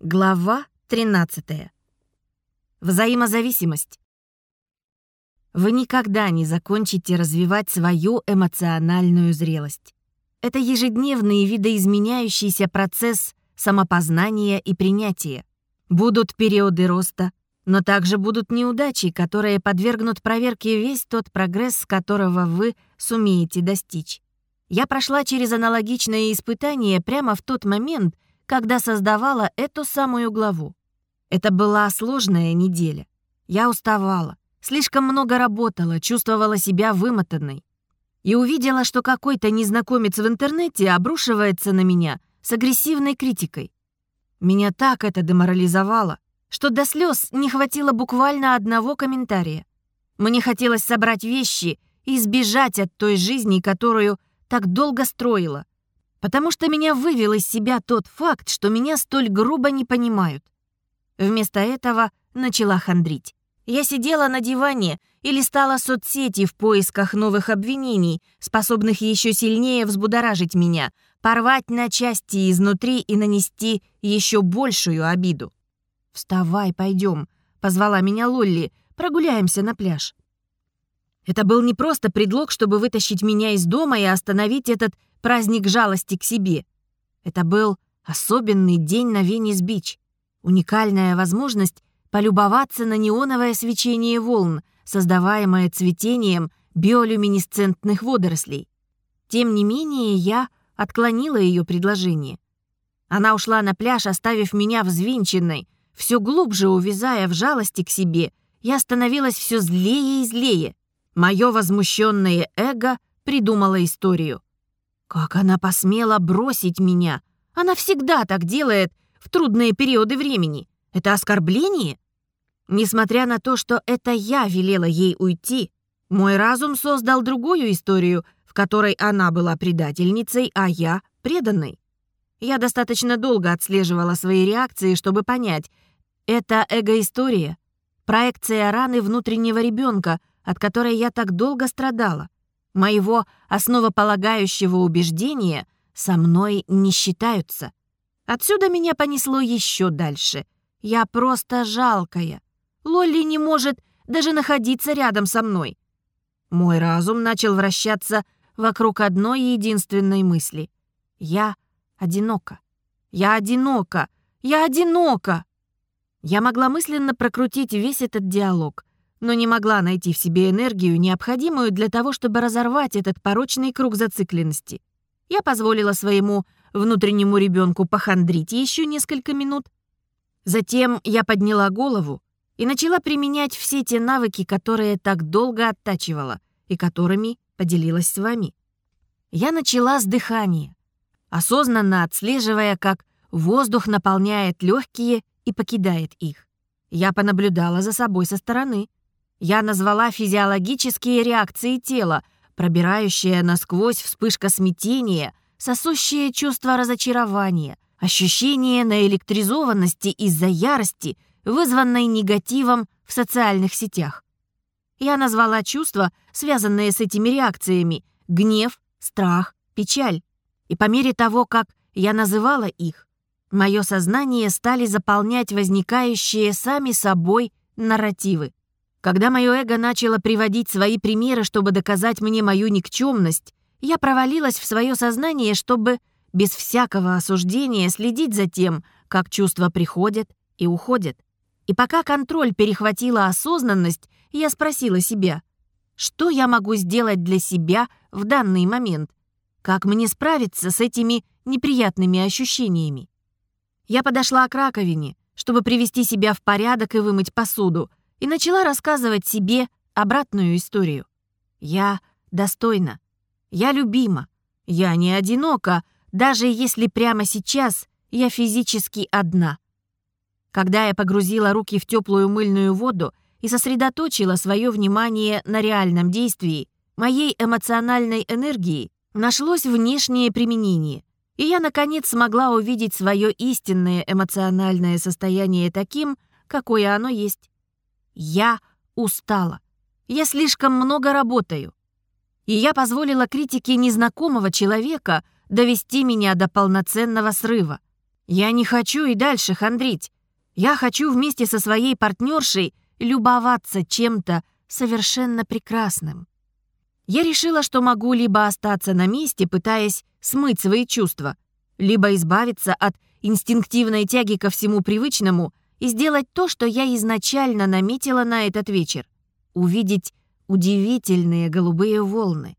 Глава 13. Взаимозависимость. Вы никогда не закончите развивать свою эмоциональную зрелость. Это ежедневный видоизменяющийся процесс самопознания и принятия. Будут периоды роста, но также будут неудачи, которые подвергнут проверке весь тот прогресс, которого вы сумеете достичь. Я прошла через аналогичное испытание прямо в тот момент, когда создавала эту самую главу. Это была сложная неделя. Я уставала, слишком много работала, чувствовала себя вымотанной. И увидела, что какой-то незнакомец в интернете обрушивается на меня с агрессивной критикой. Меня так это деморализовало, что до слез не хватило буквально одного комментария. Мне хотелось собрать вещи и сбежать от той жизни, которую так долго строила — потому что меня вывел из себя тот факт, что меня столь грубо не понимают. Вместо этого начала хандрить. Я сидела на диване и листала соцсети в поисках новых обвинений, способных еще сильнее взбудоражить меня, порвать на части изнутри и нанести еще большую обиду. «Вставай, пойдем», — позвала меня Лолли, — «прогуляемся на пляж». Это был не просто предлог, чтобы вытащить меня из дома и остановить этот праздник жалости к себе. Это был особенный день на Венес-Бич. Уникальная возможность полюбоваться на неоновое свечение волн, создаваемое цветением биолюминесцентных водорослей. Тем не менее, я отклонила ее предложение. Она ушла на пляж, оставив меня взвинченной, все глубже увязая в жалости к себе, я становилась все злее и злее. Мое возмущенное эго придумало историю. Как она посмела бросить меня? Она всегда так делает в трудные периоды времени. Это оскорбление? Несмотря на то, что это я велела ей уйти, мой разум создал другую историю, в которой она была предательницей, а я — преданной. Я достаточно долго отслеживала свои реакции, чтобы понять, это эго-история, проекция раны внутреннего ребенка, от которой я так долго страдала моего основополагающего убеждения со мной не считаются. Отсюда меня понесло еще дальше. Я просто жалкая. Лолли не может даже находиться рядом со мной. Мой разум начал вращаться вокруг одной единственной мысли. Я одинока. Я одинока. Я одинока. Я могла мысленно прокрутить весь этот диалог — но не могла найти в себе энергию, необходимую для того, чтобы разорвать этот порочный круг зацикленности. Я позволила своему внутреннему ребенку похандрить еще несколько минут. Затем я подняла голову и начала применять все те навыки, которые так долго оттачивала и которыми поделилась с вами. Я начала с дыхания, осознанно отслеживая, как воздух наполняет легкие и покидает их. Я понаблюдала за собой со стороны — я назвала физиологические реакции тела, пробирающая насквозь вспышка смятения, сосущее чувство разочарования, ощущение наэлектризованности из-за ярости, вызванной негативом в социальных сетях. Я назвала чувства, связанные с этими реакциями, гнев, страх, печаль. И по мере того, как я называла их, мое сознание стали заполнять возникающие сами собой нарративы. Когда мое эго начало приводить свои примеры, чтобы доказать мне мою никчемность, я провалилась в свое сознание, чтобы без всякого осуждения следить за тем, как чувства приходят и уходят. И пока контроль перехватила осознанность, я спросила себя, что я могу сделать для себя в данный момент? Как мне справиться с этими неприятными ощущениями? Я подошла к раковине, чтобы привести себя в порядок и вымыть посуду, и начала рассказывать себе обратную историю. Я достойна, я любима, я не одинока, даже если прямо сейчас я физически одна. Когда я погрузила руки в теплую мыльную воду и сосредоточила свое внимание на реальном действии, моей эмоциональной энергии нашлось внешнее применение, и я, наконец, смогла увидеть свое истинное эмоциональное состояние таким, какое оно есть. Я устала. Я слишком много работаю. И я позволила критике незнакомого человека довести меня до полноценного срыва. Я не хочу и дальше хандрить. Я хочу вместе со своей партнершей любоваться чем-то совершенно прекрасным. Я решила, что могу либо остаться на месте, пытаясь смыть свои чувства, либо избавиться от инстинктивной тяги ко всему привычному и сделать то, что я изначально наметила на этот вечер — увидеть удивительные голубые волны.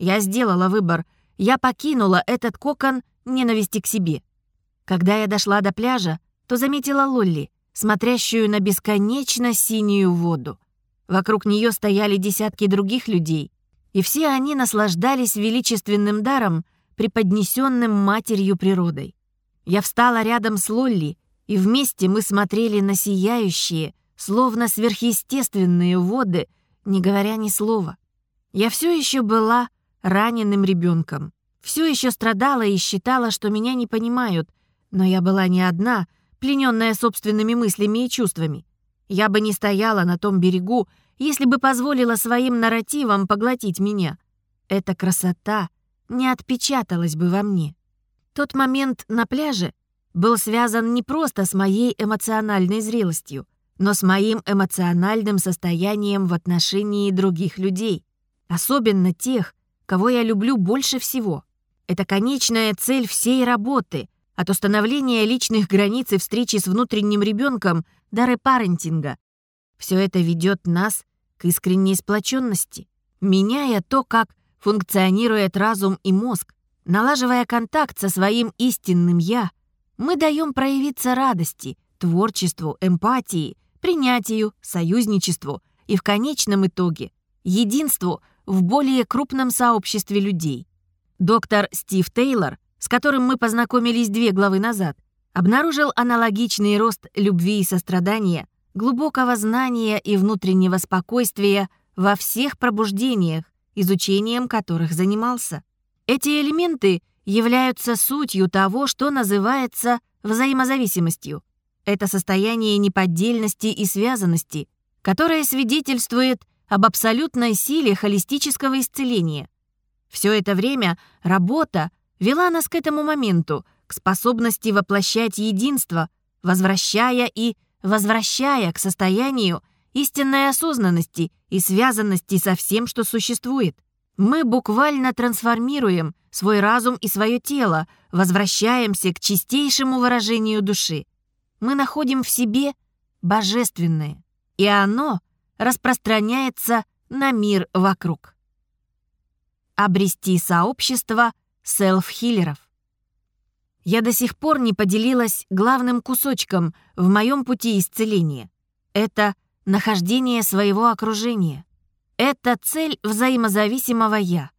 Я сделала выбор, я покинула этот кокон ненависти к себе. Когда я дошла до пляжа, то заметила Лолли, смотрящую на бесконечно синюю воду. Вокруг нее стояли десятки других людей, и все они наслаждались величественным даром, преподнесенным матерью природой. Я встала рядом с Лолли, и вместе мы смотрели на сияющие, словно сверхъестественные воды, не говоря ни слова. Я все еще была раненым ребенком, все еще страдала и считала, что меня не понимают, но я была не одна, плененная собственными мыслями и чувствами. Я бы не стояла на том берегу, если бы позволила своим нарративам поглотить меня. Эта красота не отпечаталась бы во мне. Тот момент на пляже был связан не просто с моей эмоциональной зрелостью, но с моим эмоциональным состоянием в отношении других людей, особенно тех, кого я люблю больше всего. Это конечная цель всей работы, от установления личных границ и встречи с внутренним ребенком до репарентинга. Все это ведет нас к искренней сплоченности, меняя то, как функционирует разум и мозг, налаживая контакт со своим истинным «я», мы даем проявиться радости, творчеству, эмпатии, принятию, союзничеству и в конечном итоге единству в более крупном сообществе людей. Доктор Стив Тейлор, с которым мы познакомились две главы назад, обнаружил аналогичный рост любви и сострадания, глубокого знания и внутреннего спокойствия во всех пробуждениях, изучением которых занимался. Эти элементы являются сутью того, что называется взаимозависимостью. Это состояние неподдельности и связанности, которое свидетельствует об абсолютной силе холистического исцеления. Все это время работа вела нас к этому моменту, к способности воплощать единство, возвращая и возвращая к состоянию истинной осознанности и связанности со всем, что существует. Мы буквально трансформируем свой разум и свое тело, возвращаемся к чистейшему выражению души. Мы находим в себе божественное, и оно распространяется на мир вокруг. Обрести сообщество селф-хиллеров. Я до сих пор не поделилась главным кусочком в моем пути исцеления. Это нахождение своего окружения. Это цель взаимозависимого «я».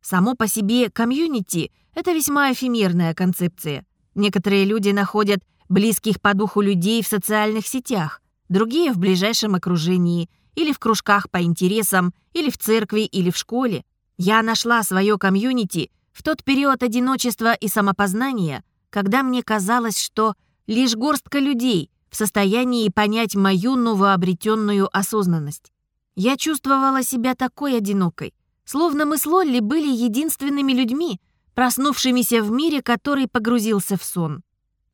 Само по себе комьюнити — это весьма эфемерная концепция. Некоторые люди находят близких по духу людей в социальных сетях, другие — в ближайшем окружении, или в кружках по интересам, или в церкви, или в школе. Я нашла свое комьюнити в тот период одиночества и самопознания, когда мне казалось, что лишь горстка людей в состоянии понять мою новообретенную осознанность. Я чувствовала себя такой одинокой, словно мы с Лолли были единственными людьми, проснувшимися в мире, который погрузился в сон.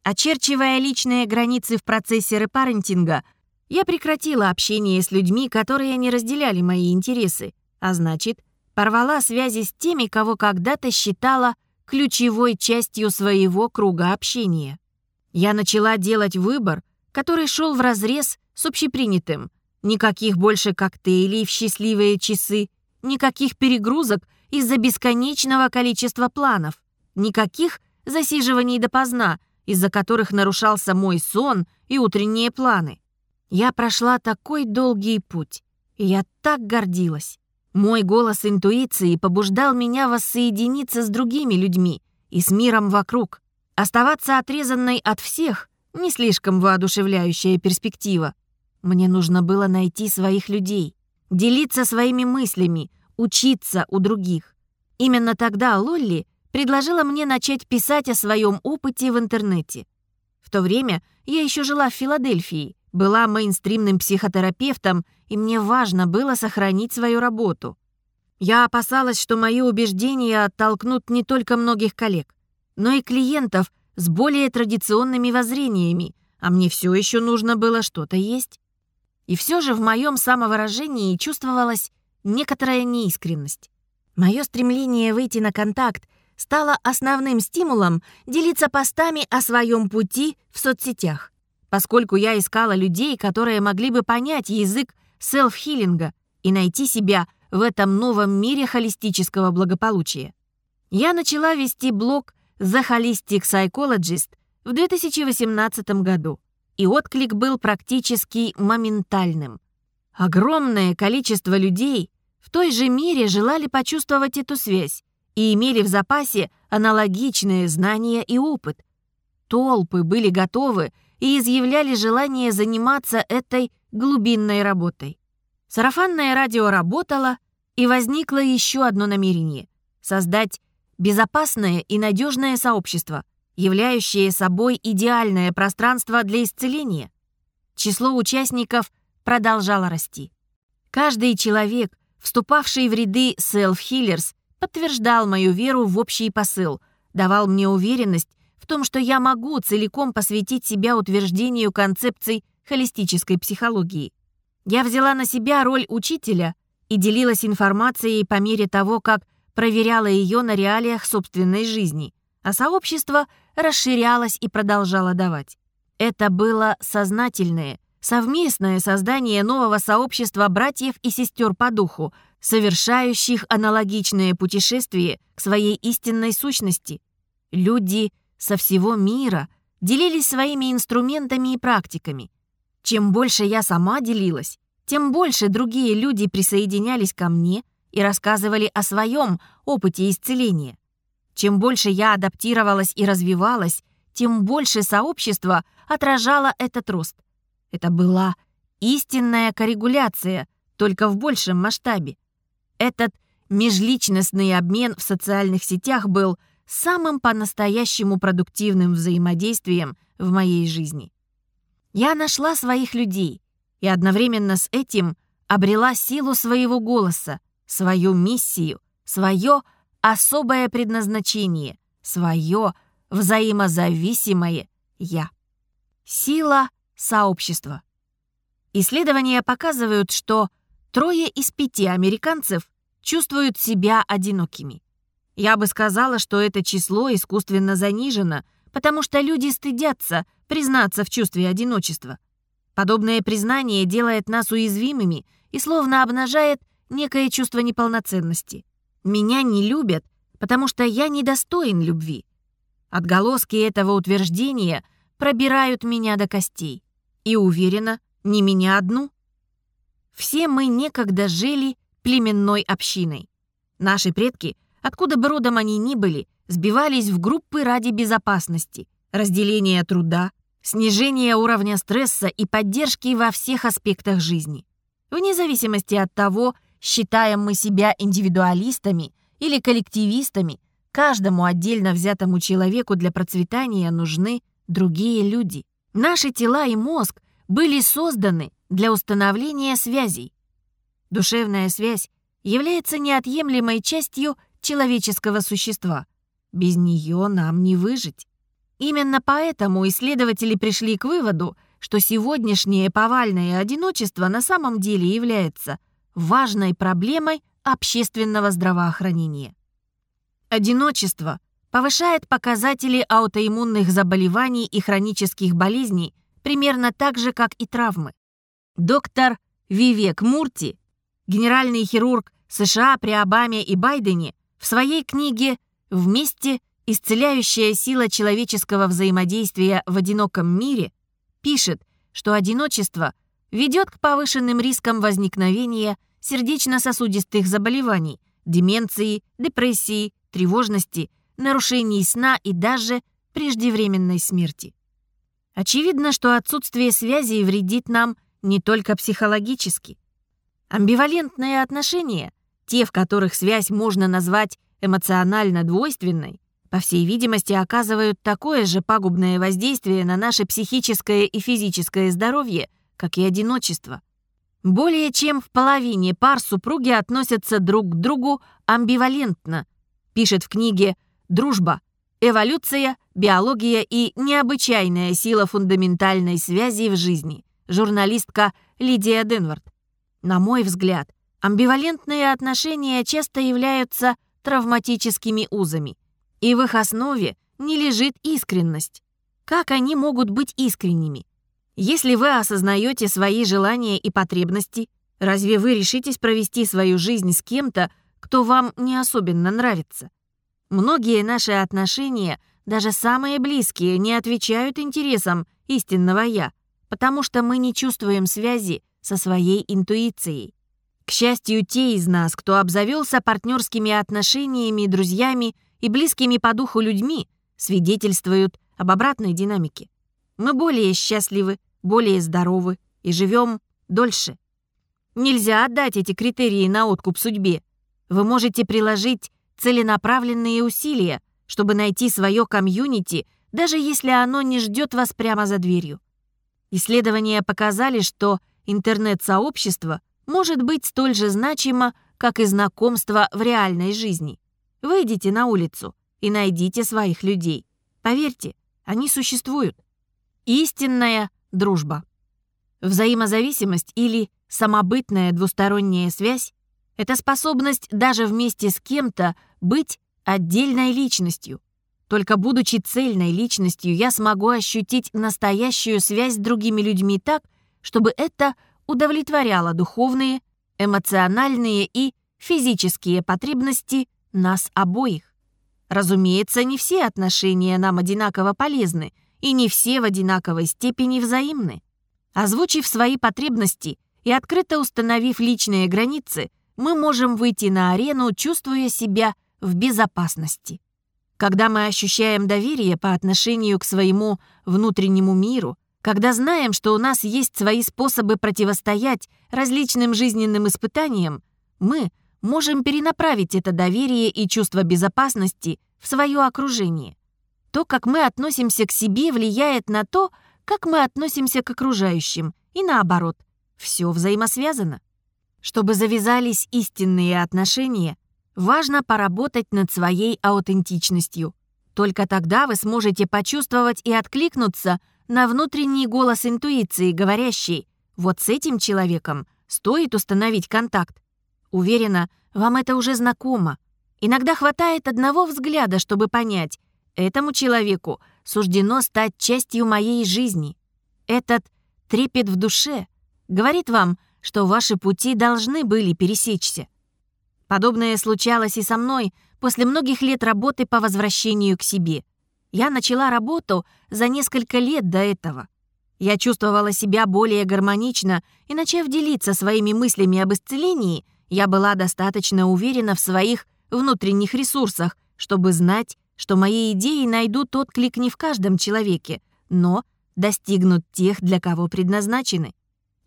Очерчивая личные границы в процессе репарентинга, я прекратила общение с людьми, которые не разделяли мои интересы, а значит, порвала связи с теми, кого когда-то считала ключевой частью своего круга общения. Я начала делать выбор, который шел вразрез с общепринятым. Никаких больше коктейлей в счастливые часы, никаких перегрузок из-за бесконечного количества планов, никаких засиживаний допоздна, из-за которых нарушался мой сон и утренние планы. Я прошла такой долгий путь, и я так гордилась. Мой голос интуиции побуждал меня воссоединиться с другими людьми и с миром вокруг. Оставаться отрезанной от всех — не слишком воодушевляющая перспектива. Мне нужно было найти своих людей, делиться своими мыслями, учиться у других. Именно тогда Лолли предложила мне начать писать о своем опыте в интернете. В то время я еще жила в Филадельфии, была мейнстримным психотерапевтом, и мне важно было сохранить свою работу. Я опасалась, что мои убеждения оттолкнут не только многих коллег, но и клиентов с более традиционными воззрениями, а мне все еще нужно было что-то есть. И все же в моем самовыражении чувствовалась некоторая неискренность. Мое стремление выйти на контакт стало основным стимулом делиться постами о своем пути в соцсетях, поскольку я искала людей, которые могли бы понять язык селф-хиллинга и найти себя в этом новом мире холистического благополучия. Я начала вести блог The Holistic Psychologist в 2018 году, и отклик был практически моментальным. Огромное количество людей в той же мере желали почувствовать эту связь и имели в запасе аналогичные знания и опыт. Толпы были готовы и изъявляли желание заниматься этой глубинной работой. Сарафанное радио работало, и возникло еще одно намерение — создать безопасное и надежное сообщество, являющее собой идеальное пространство для исцеления. Число участников продолжало расти. Каждый человек, вступавший в ряды self-healers, подтверждал мою веру в общий посыл, давал мне уверенность в том, что я могу целиком посвятить себя утверждению концепций холистической психологии. Я взяла на себя роль учителя и делилась информацией по мере того, как проверяла ее на реалиях собственной жизни, а сообщество расширялось и продолжало давать. Это было сознательное, совместное создание нового сообщества братьев и сестер по духу, совершающих аналогичное путешествие к своей истинной сущности. Люди со всего мира делились своими инструментами и практиками. Чем больше я сама делилась, тем больше другие люди присоединялись ко мне и рассказывали о своем опыте исцеления. Чем больше я адаптировалась и развивалась, тем больше сообщество отражало этот рост. Это была истинная коррегуляция, только в большем масштабе. Этот межличностный обмен в социальных сетях был самым по-настоящему продуктивным взаимодействием в моей жизни. Я нашла своих людей и одновременно с этим обрела силу своего голоса, свою миссию, свое особое предназначение, свое взаимозависимое «я». Сила сообщества. Исследования показывают, что трое из пяти американцев чувствуют себя одинокими. Я бы сказала, что это число искусственно занижено, потому что люди стыдятся признаться в чувстве одиночества. Подобное признание делает нас уязвимыми и словно обнажает некое чувство неполноценности. Меня не любят, потому что я недостоин любви. Отголоски этого утверждения пробирают меня до костей. И уверена, не меня одну. Все мы некогда жили племенной общиной. Наши предки, откуда бы родом они ни были, сбивались в группы ради безопасности, разделения труда, снижения уровня стресса и поддержки во всех аспектах жизни. Вне зависимости от того, считаем мы себя индивидуалистами или коллективистами, каждому отдельно взятому человеку для процветания нужны другие люди. Наши тела и мозг были созданы для установления связей. Душевная связь является неотъемлемой частью человеческого существа. Без нее нам не выжить. Именно поэтому исследователи пришли к выводу, что сегодняшнее повальное одиночество на самом деле является – важной проблемой общественного здравоохранения. Одиночество повышает показатели аутоиммунных заболеваний и хронических болезней примерно так же, как и травмы. Доктор Вивек Мурти, генеральный хирург США при Обаме и Байдене, в своей книге «Вместе. Исцеляющая сила человеческого взаимодействия в одиноком мире» пишет, что одиночество ведет к повышенным рискам возникновения сердечно-сосудистых заболеваний, деменции, депрессии, тревожности, нарушений сна и даже преждевременной смерти. Очевидно, что отсутствие связи вредит нам не только психологически. Амбивалентные отношения, те, в которых связь можно назвать эмоционально двойственной, по всей видимости, оказывают такое же пагубное воздействие на наше психическое и физическое здоровье – как и одиночество. Более чем в половине пар супруги относятся друг к другу амбивалентно, пишет в книге «Дружба. Эволюция биология и необычайная сила фундаментальной связи в жизни. Журналистка Лидия Денвард. На мой взгляд, амбивалентные отношения часто являются травматическими узами, и в их основе не лежит искренность. Как они могут быть искренними? Если вы осознаете свои желания и потребности, разве вы решитесь провести свою жизнь с кем-то, кто вам не особенно нравится? Многие наши отношения, даже самые близкие, не отвечают интересам истинного «я», потому что мы не чувствуем связи со своей интуицией. К счастью, те из нас, кто обзавелся партнерскими отношениями, друзьями и близкими по духу людьми, свидетельствуют об обратной динамике. Мы более счастливы, более здоровы и живем дольше. Нельзя отдать эти критерии на откуп судьбе. Вы можете приложить целенаправленные усилия, чтобы найти свое комьюнити, даже если оно не ждет вас прямо за дверью. Исследования показали, что интернет-сообщество может быть столь же значимо, как и знакомство в реальной жизни. Выйдите на улицу и найдите своих людей. Поверьте, они существуют. Истинная дружба. Взаимозависимость или самобытная двусторонняя связь — это способность даже вместе с кем-то быть отдельной личностью. Только будучи цельной личностью, я смогу ощутить настоящую связь с другими людьми так, чтобы это удовлетворяло духовные, эмоциональные и физические потребности нас обоих. Разумеется, не все отношения нам одинаково полезны, и не все в одинаковой степени взаимны. Озвучив свои потребности и открыто установив личные границы, мы можем выйти на арену, чувствуя себя в безопасности. Когда мы ощущаем доверие по отношению к своему внутреннему миру, когда знаем, что у нас есть свои способы противостоять различным жизненным испытаниям, мы можем перенаправить это доверие и чувство безопасности в свое окружение. То, как мы относимся к себе, влияет на то, как мы относимся к окружающим, и наоборот. Все взаимосвязано. Чтобы завязались истинные отношения, важно поработать над своей аутентичностью. Только тогда вы сможете почувствовать и откликнуться на внутренний голос интуиции, говорящий «Вот с этим человеком стоит установить контакт, Уверена, вам это уже знакомо. Иногда хватает одного взгляда, чтобы понять, этому человеку суждено стать частью моей жизни. Этот трепет в душе говорит вам, что ваши пути должны были пересечься. Подобное случалось и со мной после многих лет работы по возвращению к себе. Я начала работу за несколько лет до этого. Я чувствовала себя более гармонично и, начав делиться своими мыслями об исцелении, я была достаточно уверена в своих внутренних ресурсах, чтобы знать, что мои идеи найдут отклик не в каждом человеке, но достигнут тех, для кого предназначены.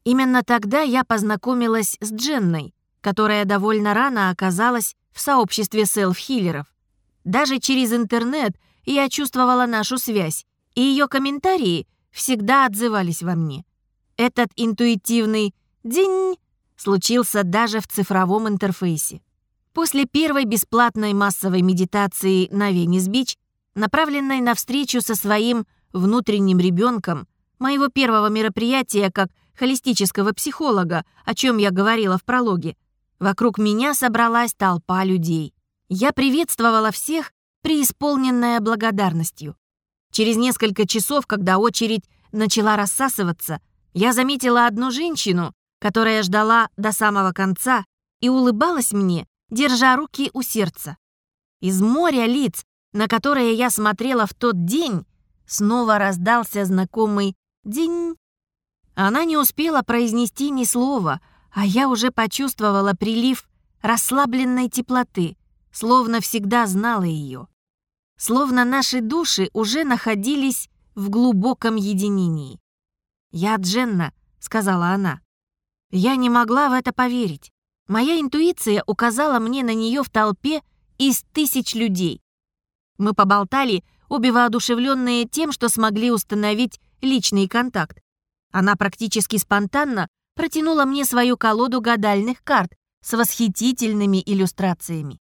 Именно тогда я познакомилась с Дженной, которая довольно рано оказалась в сообществе селф-хиллеров. Даже через интернет я чувствовала нашу связь, и ее комментарии всегда отзывались во мне. Этот интуитивный «динь» случился даже в цифровом интерфейсе. После первой бесплатной массовой медитации на Венес-Бич, направленной на встречу со своим внутренним ребенком, моего первого мероприятия как холистического психолога, о чем я говорила в прологе, вокруг меня собралась толпа людей. Я приветствовала всех, преисполненная благодарностью. Через несколько часов, когда очередь начала рассасываться, я заметила одну женщину, которая ждала до самого конца и улыбалась мне, держа руки у сердца. Из моря лиц, на которые я смотрела в тот день, снова раздался знакомый «динь». Она не успела произнести ни слова, а я уже почувствовала прилив расслабленной теплоты, словно всегда знала ее. Словно наши души уже находились в глубоком единении. «Я Дженна», — сказала она. Я не могла в это поверить. Моя интуиция указала мне на нее в толпе из тысяч людей. Мы поболтали, обе воодушевленные тем, что смогли установить личный контакт. Она практически спонтанно протянула мне свою колоду гадальных карт с восхитительными иллюстрациями.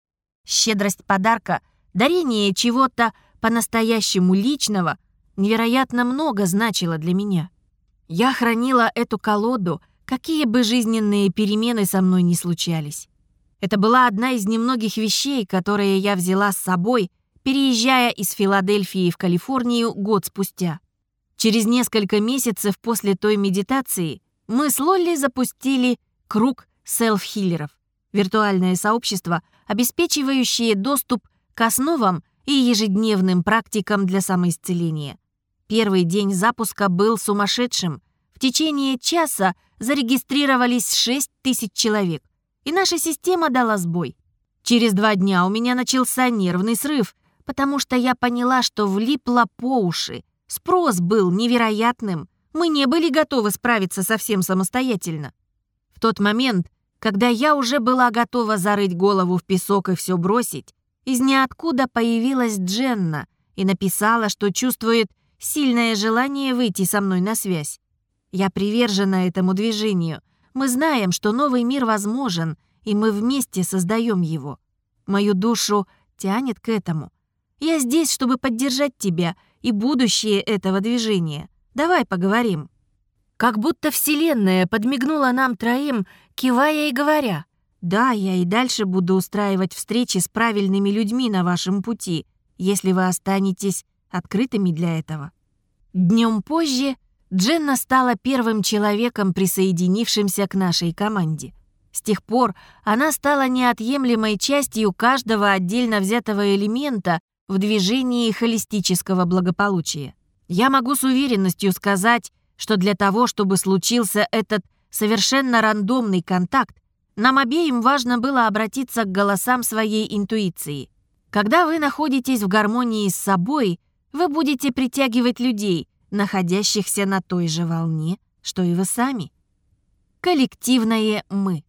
Щедрость подарка, дарение чего-то по-настоящему личного невероятно много значило для меня. Я хранила эту колоду, какие бы жизненные перемены со мной ни случались. Это была одна из немногих вещей, которые я взяла с собой, переезжая из Филадельфии в Калифорнию год спустя. Через несколько месяцев после той медитации мы с Лолли запустили круг селф-хиллеров, виртуальное сообщество, обеспечивающее доступ к основам и ежедневным практикам для самоисцеления. Первый день запуска был сумасшедшим. В течение часа зарегистрировались 6 тысяч человек и наша система дала сбой. Через два дня у меня начался нервный срыв, потому что я поняла, что влипла по уши. Спрос был невероятным. Мы не были готовы справиться совсем самостоятельно. В тот момент, когда я уже была готова зарыть голову в песок и все бросить, из ниоткуда появилась Дженна и написала, что чувствует сильное желание выйти со мной на связь. Я привержена этому движению, мы знаем, что новый мир возможен, и мы вместе создаем его. Мою душу тянет к этому. Я здесь, чтобы поддержать тебя и будущее этого движения. Давай поговорим». Как будто Вселенная подмигнула нам троим, кивая и говоря, «Да, я и дальше буду устраивать встречи с правильными людьми на вашем пути, если вы останетесь открытыми для этого». Днем позже Дженна стала первым человеком, присоединившимся к нашей команде. С тех пор она стала неотъемлемой частью каждого отдельно взятого элемента в движении холистического благополучия. Я могу с уверенностью сказать, что для того, чтобы случился этот совершенно рандомный контакт, нам обеим важно было обратиться к голосам своей интуиции. Когда вы находитесь в гармонии с собой, вы будете притягивать людей, находящихся на той же волне, что и вы сами. Коллективное «мы».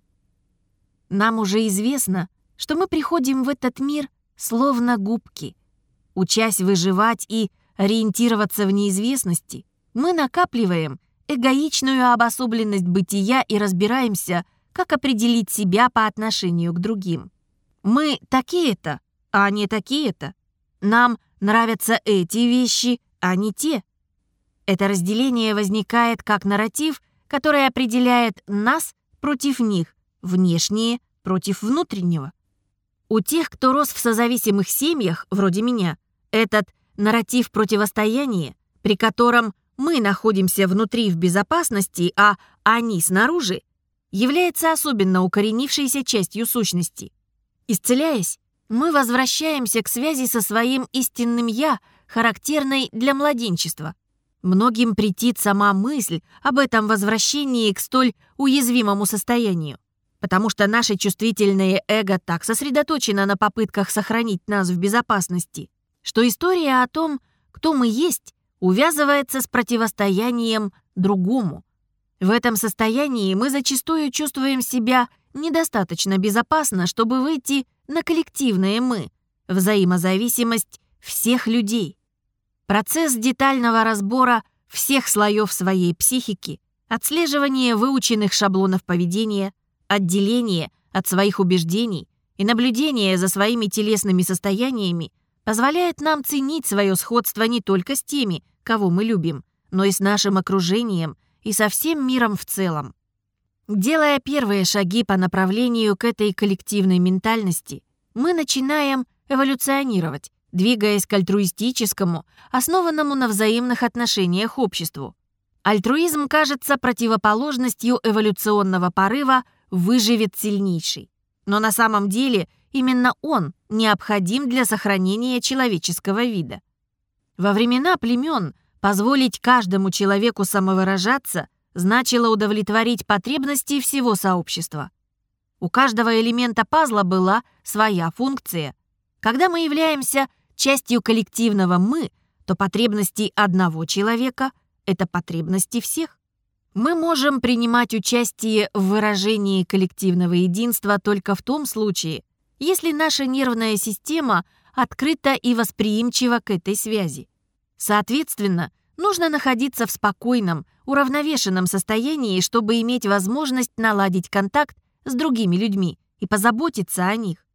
Нам уже известно, что мы приходим в этот мир словно губки. Учась выживать и ориентироваться в неизвестности, мы накапливаем эгоичную обособленность бытия и разбираемся, как определить себя по отношению к другим. Мы такие-то, а не такие-то. Нам нравятся эти вещи, а не те. Это разделение возникает как нарратив, который определяет нас против них, внешнее против внутреннего. У тех, кто рос в созависимых семьях, вроде меня, этот нарратив противостояния, при котором мы находимся внутри в безопасности, а они снаружи, является особенно укоренившейся частью сущности. Исцеляясь, мы возвращаемся к связи со своим истинным «я», характерной для младенчества. Многим претит сама мысль об этом возвращении к столь уязвимому состоянию, потому что наше чувствительное эго так сосредоточено на попытках сохранить нас в безопасности, что история о том, кто мы есть, увязывается с противостоянием другому. В этом состоянии мы зачастую чувствуем себя недостаточно безопасно, чтобы выйти на коллективное «мы», взаимозависимость всех людей. Процесс детального разбора всех слоев своей психики, отслеживание выученных шаблонов поведения, отделение от своих убеждений и наблюдение за своими телесными состояниями позволяет нам ценить свое сходство не только с теми, кого мы любим, но и с нашим окружением и со всем миром в целом. Делая первые шаги по направлению к этой коллективной ментальности, мы начинаем эволюционировать, двигаясь к альтруистическому, основанному на взаимных отношениях обществу. Альтруизм кажется противоположностью эволюционного порыва «выживет сильнейший». Но на самом деле именно он необходим для сохранения человеческого вида. Во времена племен позволить каждому человеку самовыражаться значило удовлетворить потребности всего сообщества. У каждого элемента пазла была своя функция. Когда мы являемся частью коллективного «мы», то потребности одного человека — это потребности всех. Мы можем принимать участие в выражении коллективного единства только в том случае, если наша нервная система открыта и восприимчива к этой связи. Соответственно, нужно находиться в спокойном, уравновешенном состоянии, чтобы иметь возможность наладить контакт с другими людьми и позаботиться о них.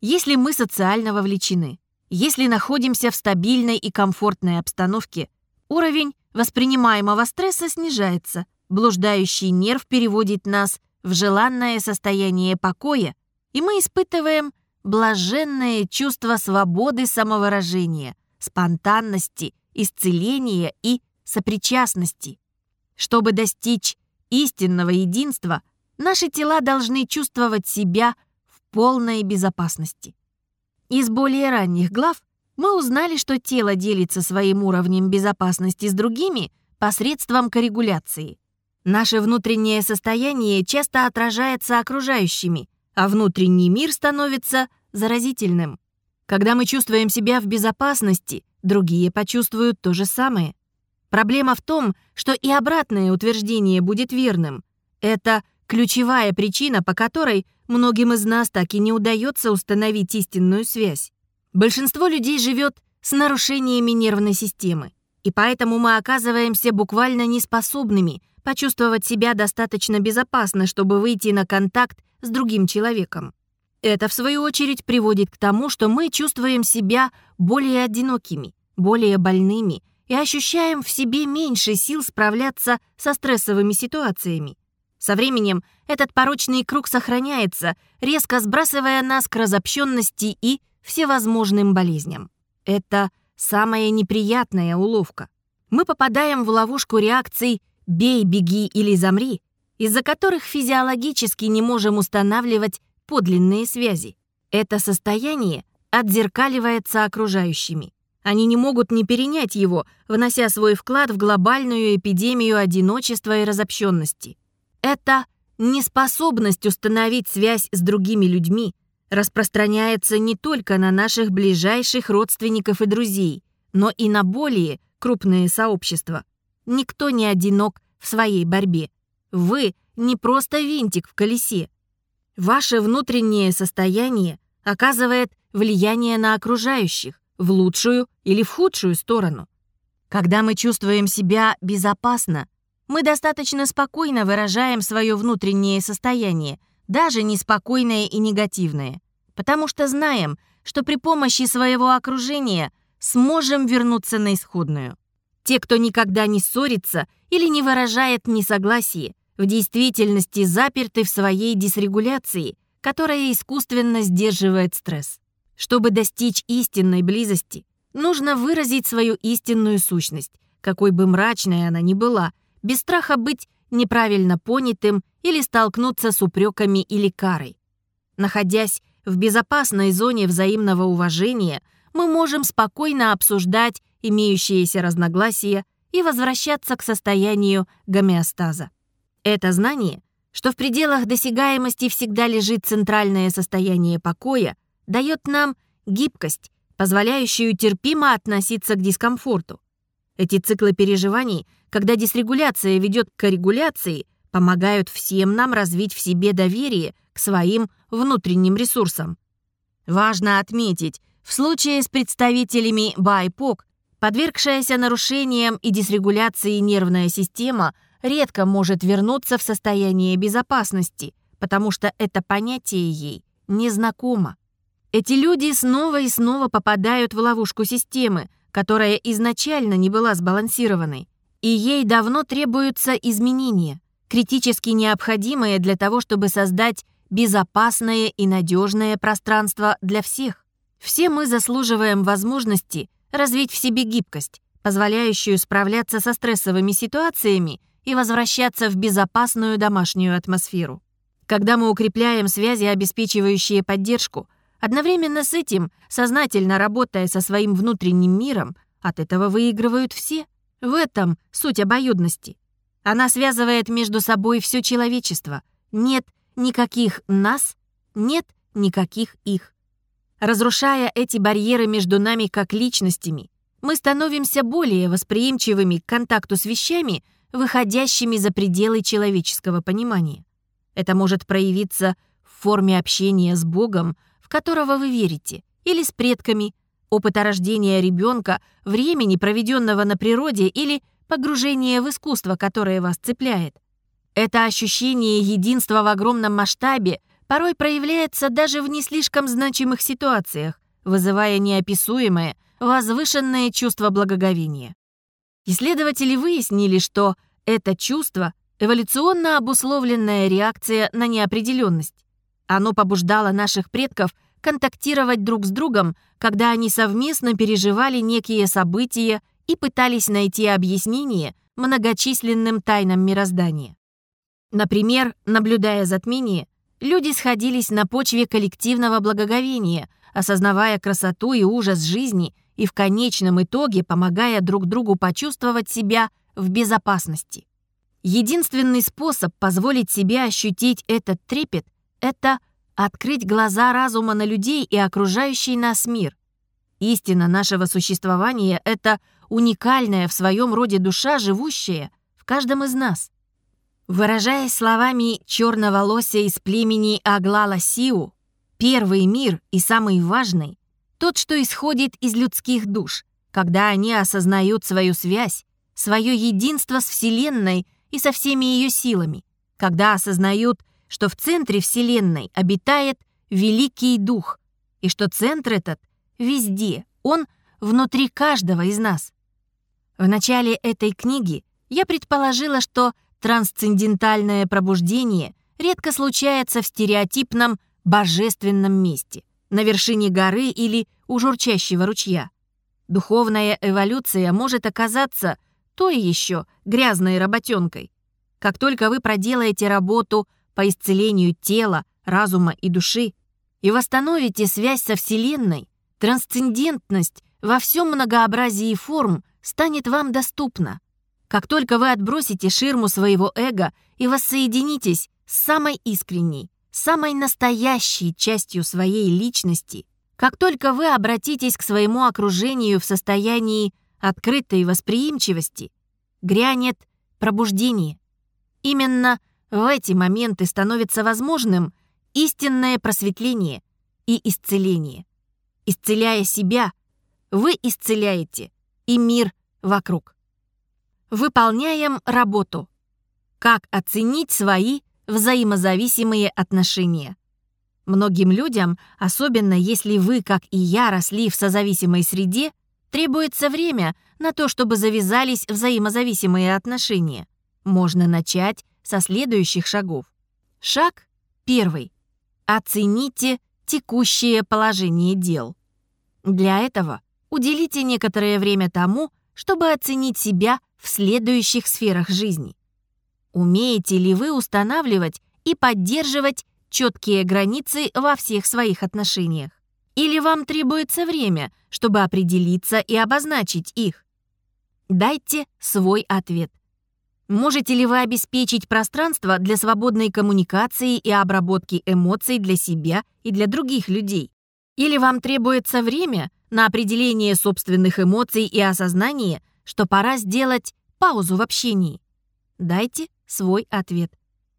Если мы социально вовлечены, Если находимся в стабильной и комфортной обстановке, уровень воспринимаемого стресса снижается, блуждающий нерв переводит нас в желанное состояние покоя, и мы испытываем блаженное чувство свободы самовыражения, спонтанности, исцеления и сопричастности. Чтобы достичь истинного единства, наши тела должны чувствовать себя в полной безопасности. Из более ранних глав мы узнали, что тело делится своим уровнем безопасности с другими посредством коррегуляции. Наше внутреннее состояние часто отражается окружающими, а внутренний мир становится заразительным. Когда мы чувствуем себя в безопасности, другие почувствуют то же самое. Проблема в том, что и обратное утверждение будет верным. Это ключевая причина, по которой многим из нас так и не удается установить истинную связь. Большинство людей живет с нарушениями нервной системы, и поэтому мы оказываемся буквально неспособными почувствовать себя достаточно безопасно, чтобы выйти на контакт с другим человеком. Это, в свою очередь, приводит к тому, что мы чувствуем себя более одинокими, более больными и ощущаем в себе меньше сил справляться со стрессовыми ситуациями. Со временем этот порочный круг сохраняется, резко сбрасывая нас к разобщенности и всевозможным болезням. Это самая неприятная уловка. Мы попадаем в ловушку реакций «бей, беги или замри», из-за которых физиологически не можем устанавливать подлинные связи. Это состояние отзеркаливается окружающими. Они не могут не перенять его, внося свой вклад в глобальную эпидемию одиночества и разобщенности. Эта неспособность установить связь с другими людьми распространяется не только на наших ближайших родственников и друзей, но и на более крупные сообщества. Никто не одинок в своей борьбе. Вы не просто винтик в колесе. Ваше внутреннее состояние оказывает влияние на окружающих в лучшую или в худшую сторону. Когда мы чувствуем себя безопасно, мы достаточно спокойно выражаем свое внутреннее состояние, даже неспокойное и негативное, потому что знаем, что при помощи своего окружения сможем вернуться на исходную. Те, кто никогда не ссорится или не выражает несогласие, в действительности заперты в своей дисрегуляции, которая искусственно сдерживает стресс. Чтобы достичь истинной близости, нужно выразить свою истинную сущность, какой бы мрачной она ни была – без страха быть неправильно понятым или столкнуться с упреками или карой. Находясь в безопасной зоне взаимного уважения, мы можем спокойно обсуждать имеющиеся разногласия и возвращаться к состоянию гомеостаза. Это знание, что в пределах досягаемости всегда лежит центральное состояние покоя, дает нам гибкость, позволяющую терпимо относиться к дискомфорту. Эти циклы переживаний когда дисрегуляция ведет к регуляции, помогают всем нам развить в себе доверие к своим внутренним ресурсам. Важно отметить, в случае с представителями БАЙПОК, подвергшаяся нарушениям и дисрегуляции нервная система редко может вернуться в состояние безопасности, потому что это понятие ей незнакомо. Эти люди снова и снова попадают в ловушку системы, которая изначально не была сбалансированной и ей давно требуются изменения, критически необходимые для того, чтобы создать безопасное и надежное пространство для всех. Все мы заслуживаем возможности развить в себе гибкость, позволяющую справляться со стрессовыми ситуациями и возвращаться в безопасную домашнюю атмосферу. Когда мы укрепляем связи, обеспечивающие поддержку, одновременно с этим, сознательно работая со своим внутренним миром, от этого выигрывают все – в этом суть обоюдности. Она связывает между собой все человечество. Нет никаких нас, нет никаких их. Разрушая эти барьеры между нами как личностями, мы становимся более восприимчивыми к контакту с вещами, выходящими за пределы человеческого понимания. Это может проявиться в форме общения с Богом, в которого вы верите, или с предками – опыта рождения ребенка, времени, проведенного на природе или погружения в искусство, которое вас цепляет. Это ощущение единства в огромном масштабе порой проявляется даже в не слишком значимых ситуациях, вызывая неописуемое, возвышенное чувство благоговения. Исследователи выяснили, что это чувство — эволюционно обусловленная реакция на неопределенность. Оно побуждало наших предков контактировать друг с другом, когда они совместно переживали некие события и пытались найти объяснение многочисленным тайнам мироздания. Например, наблюдая затмение, люди сходились на почве коллективного благоговения, осознавая красоту и ужас жизни и в конечном итоге помогая друг другу почувствовать себя в безопасности. Единственный способ позволить себе ощутить этот трепет — это открыть глаза разума на людей и окружающий нас мир. Истина нашего существования — это уникальная в своем роде душа, живущая в каждом из нас. Выражаясь словами черноволосия из племени Аглала Сиу, первый мир и самый важный — тот, что исходит из людских душ, когда они осознают свою связь, свое единство с Вселенной и со всеми ее силами, когда осознают, что в центре Вселенной обитает Великий Дух, и что центр этот везде, он внутри каждого из нас. В начале этой книги я предположила, что трансцендентальное пробуждение редко случается в стереотипном божественном месте, на вершине горы или у журчащего ручья. Духовная эволюция может оказаться той еще грязной работенкой. Как только вы проделаете работу по исцелению тела, разума и души и восстановите связь со Вселенной, трансцендентность во всем многообразии форм станет вам доступна. Как только вы отбросите ширму своего эго и воссоединитесь с самой искренней, самой настоящей частью своей личности, как только вы обратитесь к своему окружению в состоянии открытой восприимчивости, грянет пробуждение. Именно в эти моменты становится возможным истинное просветление и исцеление. Исцеляя себя, вы исцеляете и мир вокруг. Выполняем работу. Как оценить свои взаимозависимые отношения? Многим людям, особенно если вы, как и я, росли в созависимой среде, требуется время на то, чтобы завязались взаимозависимые отношения. Можно начать со следующих шагов. Шаг первый. Оцените текущее положение дел. Для этого уделите некоторое время тому, чтобы оценить себя в следующих сферах жизни. Умеете ли вы устанавливать и поддерживать четкие границы во всех своих отношениях? Или вам требуется время, чтобы определиться и обозначить их? Дайте свой ответ. Можете ли вы обеспечить пространство для свободной коммуникации и обработки эмоций для себя и для других людей? Или вам требуется время на определение собственных эмоций и осознание, что пора сделать паузу в общении? Дайте свой ответ.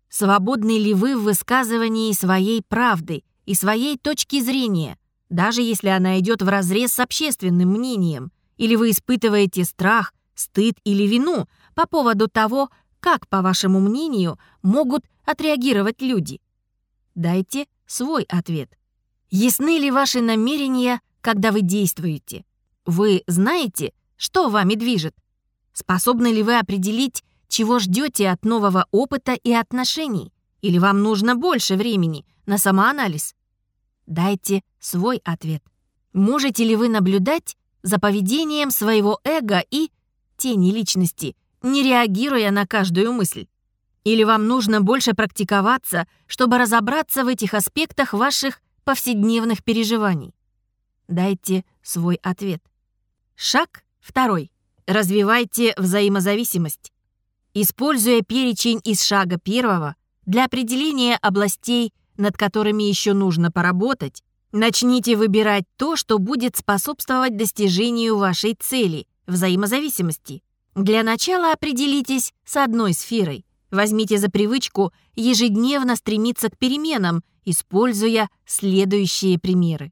Свободны ли вы в высказывании своей правды и своей точки зрения, даже если она идет вразрез с общественным мнением, или вы испытываете страх, стыд или вину по поводу того, как, по вашему мнению, могут отреагировать люди? Дайте свой ответ. Ясны ли ваши намерения, когда вы действуете? Вы знаете, что вами движет? Способны ли вы определить, чего ждете от нового опыта и отношений? Или вам нужно больше времени на самоанализ? Дайте свой ответ. Можете ли вы наблюдать за поведением своего эго и тени личности, не реагируя на каждую мысль? Или вам нужно больше практиковаться, чтобы разобраться в этих аспектах ваших повседневных переживаний? Дайте свой ответ. Шаг второй. Развивайте взаимозависимость. Используя перечень из шага первого для определения областей, над которыми еще нужно поработать, начните выбирать то, что будет способствовать достижению вашей цели – взаимозависимости. Для начала определитесь с одной сферой. Возьмите за привычку ежедневно стремиться к переменам, используя следующие примеры.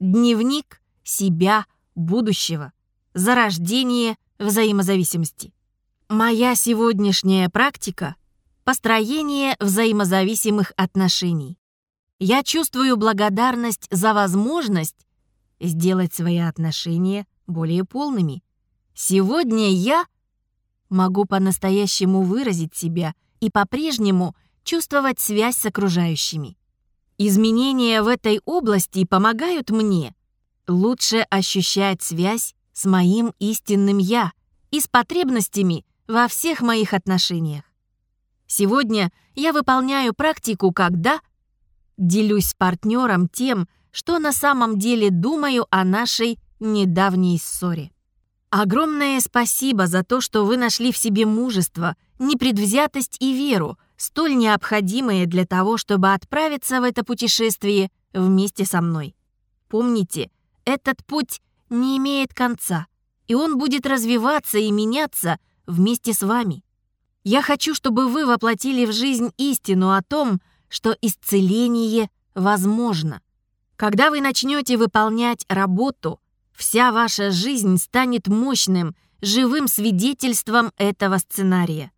Дневник себя будущего. Зарождение взаимозависимости. Моя сегодняшняя практика — построение взаимозависимых отношений. Я чувствую благодарность за возможность сделать свои отношения более полными. Сегодня я могу по-настоящему выразить себя и по-прежнему чувствовать связь с окружающими. Изменения в этой области помогают мне лучше ощущать связь с моим истинным «я» и с потребностями во всех моих отношениях. Сегодня я выполняю практику, когда делюсь с партнером тем, что на самом деле думаю о нашей недавней ссоре. Огромное спасибо за то, что вы нашли в себе мужество, непредвзятость и веру, столь необходимые для того, чтобы отправиться в это путешествие вместе со мной. Помните, этот путь не имеет конца, и он будет развиваться и меняться вместе с вами. Я хочу, чтобы вы воплотили в жизнь истину о том, что исцеление возможно. Когда вы начнете выполнять работу, вся ваша жизнь станет мощным, живым свидетельством этого сценария.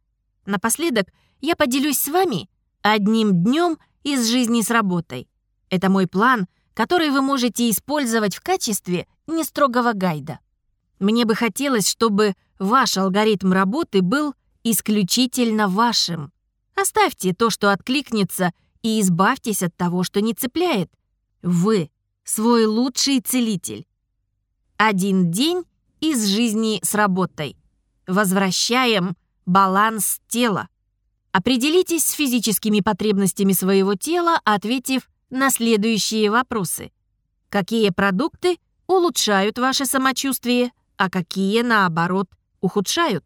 Напоследок я поделюсь с вами одним днем из жизни с работой. Это мой план, который вы можете использовать в качестве нестрогого гайда. Мне бы хотелось, чтобы ваш алгоритм работы был исключительно вашим. Оставьте то, что откликнется, и избавьтесь от того, что не цепляет. Вы — свой лучший целитель. Один день из жизни с работой. Возвращаем баланс тела. Определитесь с физическими потребностями своего тела, ответив на следующие вопросы. Какие продукты улучшают ваше самочувствие, а какие, наоборот, ухудшают?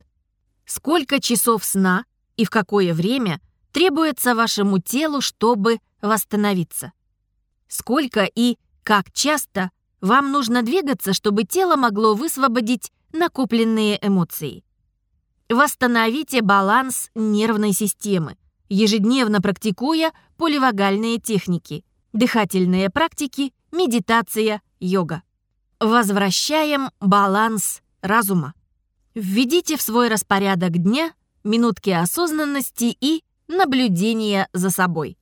Сколько часов сна и в какое время требуется вашему телу, чтобы восстановиться? Сколько и как часто вам нужно двигаться, чтобы тело могло высвободить накопленные эмоции? Восстановите баланс нервной системы, ежедневно практикуя поливагальные техники, дыхательные практики, медитация, йога. Возвращаем баланс разума. Введите в свой распорядок дня минутки осознанности и наблюдения за собой.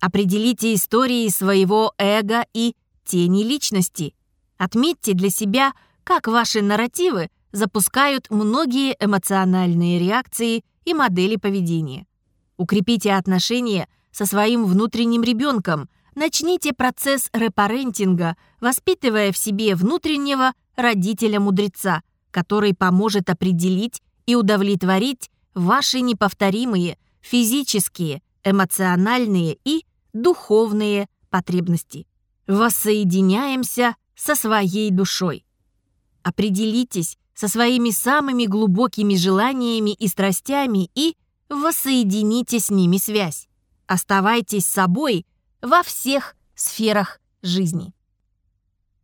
Определите истории своего эго и тени личности. Отметьте для себя, как ваши нарративы запускают многие эмоциональные реакции и модели поведения. Укрепите отношения со своим внутренним ребенком, начните процесс репарентинга, воспитывая в себе внутреннего родителя-мудреца, который поможет определить и удовлетворить ваши неповторимые физические, эмоциональные и духовные потребности. Воссоединяемся со своей душой. Определитесь со своими самыми глубокими желаниями и страстями и воссоедините с ними связь. Оставайтесь собой во всех сферах жизни.